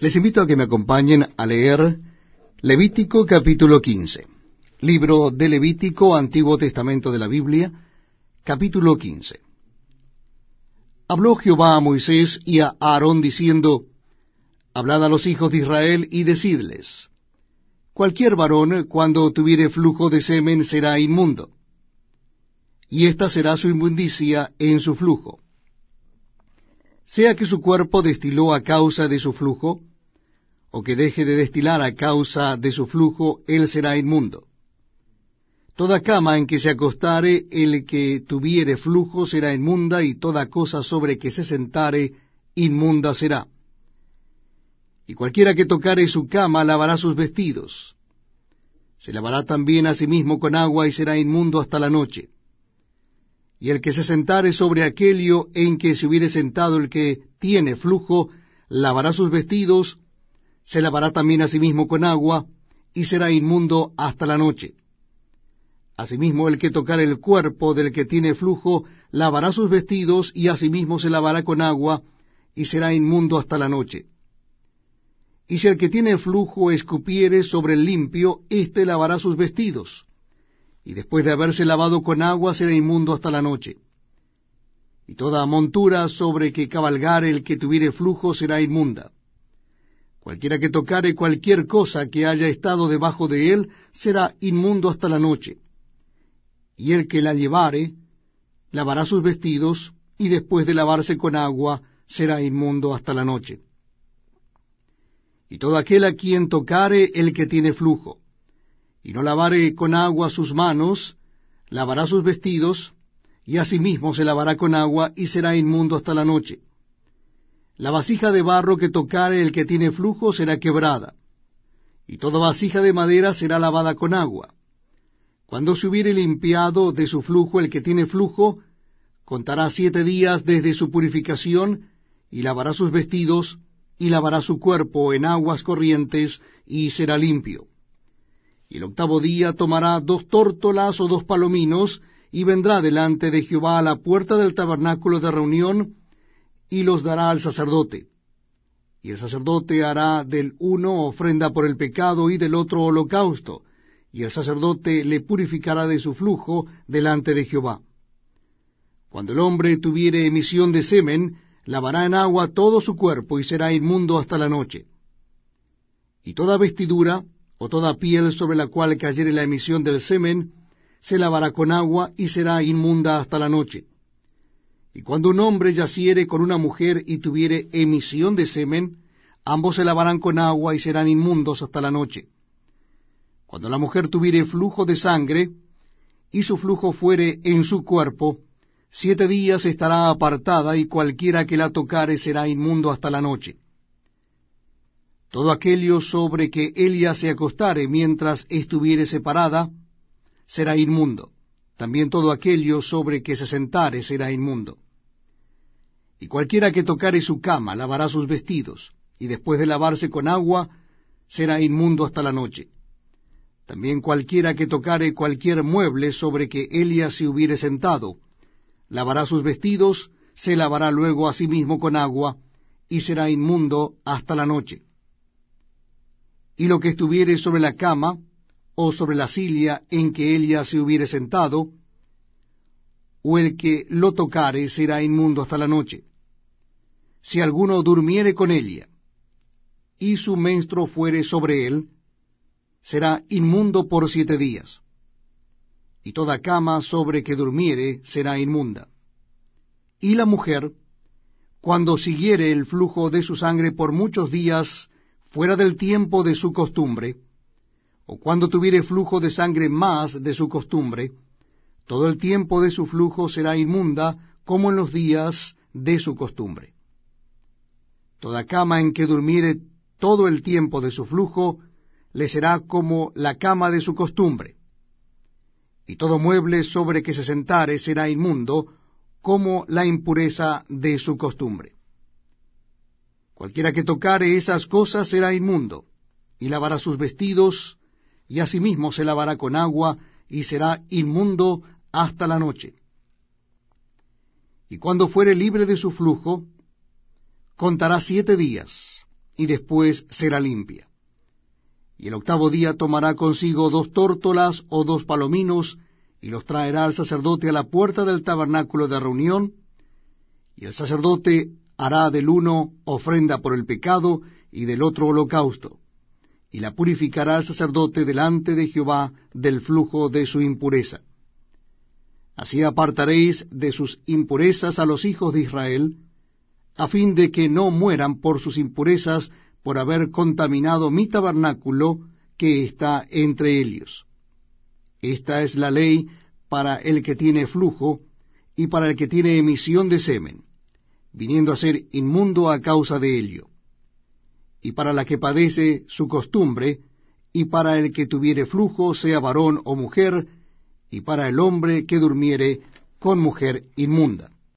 Les invito a que me acompañen a leer Levítico capítulo 15. Libro de Levítico, Antiguo Testamento de la Biblia, capítulo 15. Habló Jehová a Moisés y a Aarón diciendo, Hablad a los hijos de Israel y decidles, Cualquier varón cuando tuviere flujo de semen será inmundo, y esta será su inmundicia en su flujo. Sea que su cuerpo destiló a causa de su flujo, que deje de destilar a causa de su flujo, él será inmundo. Toda cama en que se acostare el que tuviere flujo será inmunda, y toda cosa sobre que se sentare inmunda será y cualquiera que tocare su cama lavará sus vestidos. Se lavará también a sí mismo con agua y será inmundo hasta la noche. Y el que se sentare sobre aquello en que se hubiere sentado el que tiene flujo, lavará sus vestidos, se lavará también a sí mismo con agua, y será inmundo hasta la noche. Asimismo el que tocare el cuerpo del que tiene flujo, lavará sus vestidos, y asimismo se lavará con agua, y será inmundo hasta la noche. Y si el que tiene flujo escupiere sobre el limpio, éste lavará sus vestidos, y después de haberse lavado con agua será inmundo hasta la noche. Y toda montura sobre que cabalgare el que tuviere flujo será inmunda. Cualquiera que tocare cualquier cosa que haya estado debajo de él será inmundo hasta la noche. Y el que la llevare lavará sus vestidos, y después de lavarse con agua será inmundo hasta la noche y todo aquel a quien tocare el que tiene flujo, y no lavare con agua sus manos, lavará sus vestidos, y asimismo se lavará con agua, y será inmundo hasta la noche. La vasija de barro que tocare el que tiene flujo será quebrada, y toda vasija de madera será lavada con agua. Cuando se hubiere limpiado de su flujo el que tiene flujo, contará siete días desde su purificación, y lavará sus vestidos, y lavará su cuerpo en aguas corrientes, y será limpio. Y el octavo día tomará dos tórtolas o dos palominos, y vendrá delante de Jehová a la puerta del tabernáculo de reunión, y los dará al sacerdote. Y el sacerdote hará del uno ofrenda por el pecado y del otro holocausto, y el sacerdote le purificará de su flujo delante de Jehová. Cuando el hombre tuviere emisión de semen, lavará en agua todo su cuerpo y será inmundo hasta la noche. Y toda vestidura o toda piel sobre la cual cayere la emisión del semen, se lavará con agua y será inmunda hasta la noche. Y cuando un hombre yaciere con una mujer y tuviere emisión de semen, ambos se lavarán con agua y serán inmundos hasta la noche. Cuando la mujer tuviere flujo de sangre, y su flujo fuere en su cuerpo, siete días estará apartada, y cualquiera que la tocare será inmundo hasta la noche. Todo aquello sobre que ella se acostare mientras estuviere separada, será inmundo. También todo aquello sobre que se sentare será inmundo. Y cualquiera que tocare su cama lavará sus vestidos, y después de lavarse con agua, será inmundo hasta la noche. También cualquiera que tocare cualquier mueble sobre que ella se hubiere sentado, lavará sus vestidos, se lavará luego a sí mismo con agua, y será inmundo hasta la noche. Y lo que estuviere sobre la cama, o sobre la silla en que ella se hubiere sentado, o el que lo tocare será inmundo hasta la noche. Si alguno durmiere con ella, y su menstruo fuere sobre él, será inmundo por siete días y toda cama sobre que durmiere será inmunda. Y la mujer, cuando siguiere el flujo de su sangre por muchos días fuera del tiempo de su costumbre, o cuando tuviere flujo de sangre más de su costumbre, todo el tiempo de su flujo será inmunda como en los días de su costumbre. Toda cama en que durmiere todo el tiempo de su flujo, le será como la cama de su costumbre y todo mueble sobre que se sentare será inmundo, como la impureza de su costumbre. Cualquiera que tocare esas cosas será inmundo, y lavará sus vestidos, y asimismo se lavará con agua, y será inmundo hasta la noche. Y cuando fuere libre de su flujo, contará siete días, y después será limpia. Y el octavo día tomará consigo dos tórtolas o dos palominos, y los traerá al sacerdote a la puerta del tabernáculo de reunión, y el sacerdote hará del uno ofrenda por el pecado y del otro holocausto, y la purificará el sacerdote delante de Jehová del flujo de su impureza. Así apartaréis de sus impurezas a los hijos de Israel, a fin de que no mueran por sus impurezas por haber contaminado mi tabernáculo que está entre ellos. Esta es la ley para el que tiene flujo y para el que tiene emisión de semen, viniendo a ser inmundo a causa de ello, y para la que padece su costumbre, y para el que tuviere flujo, sea varón o mujer, y para el hombre que durmiere con mujer inmunda.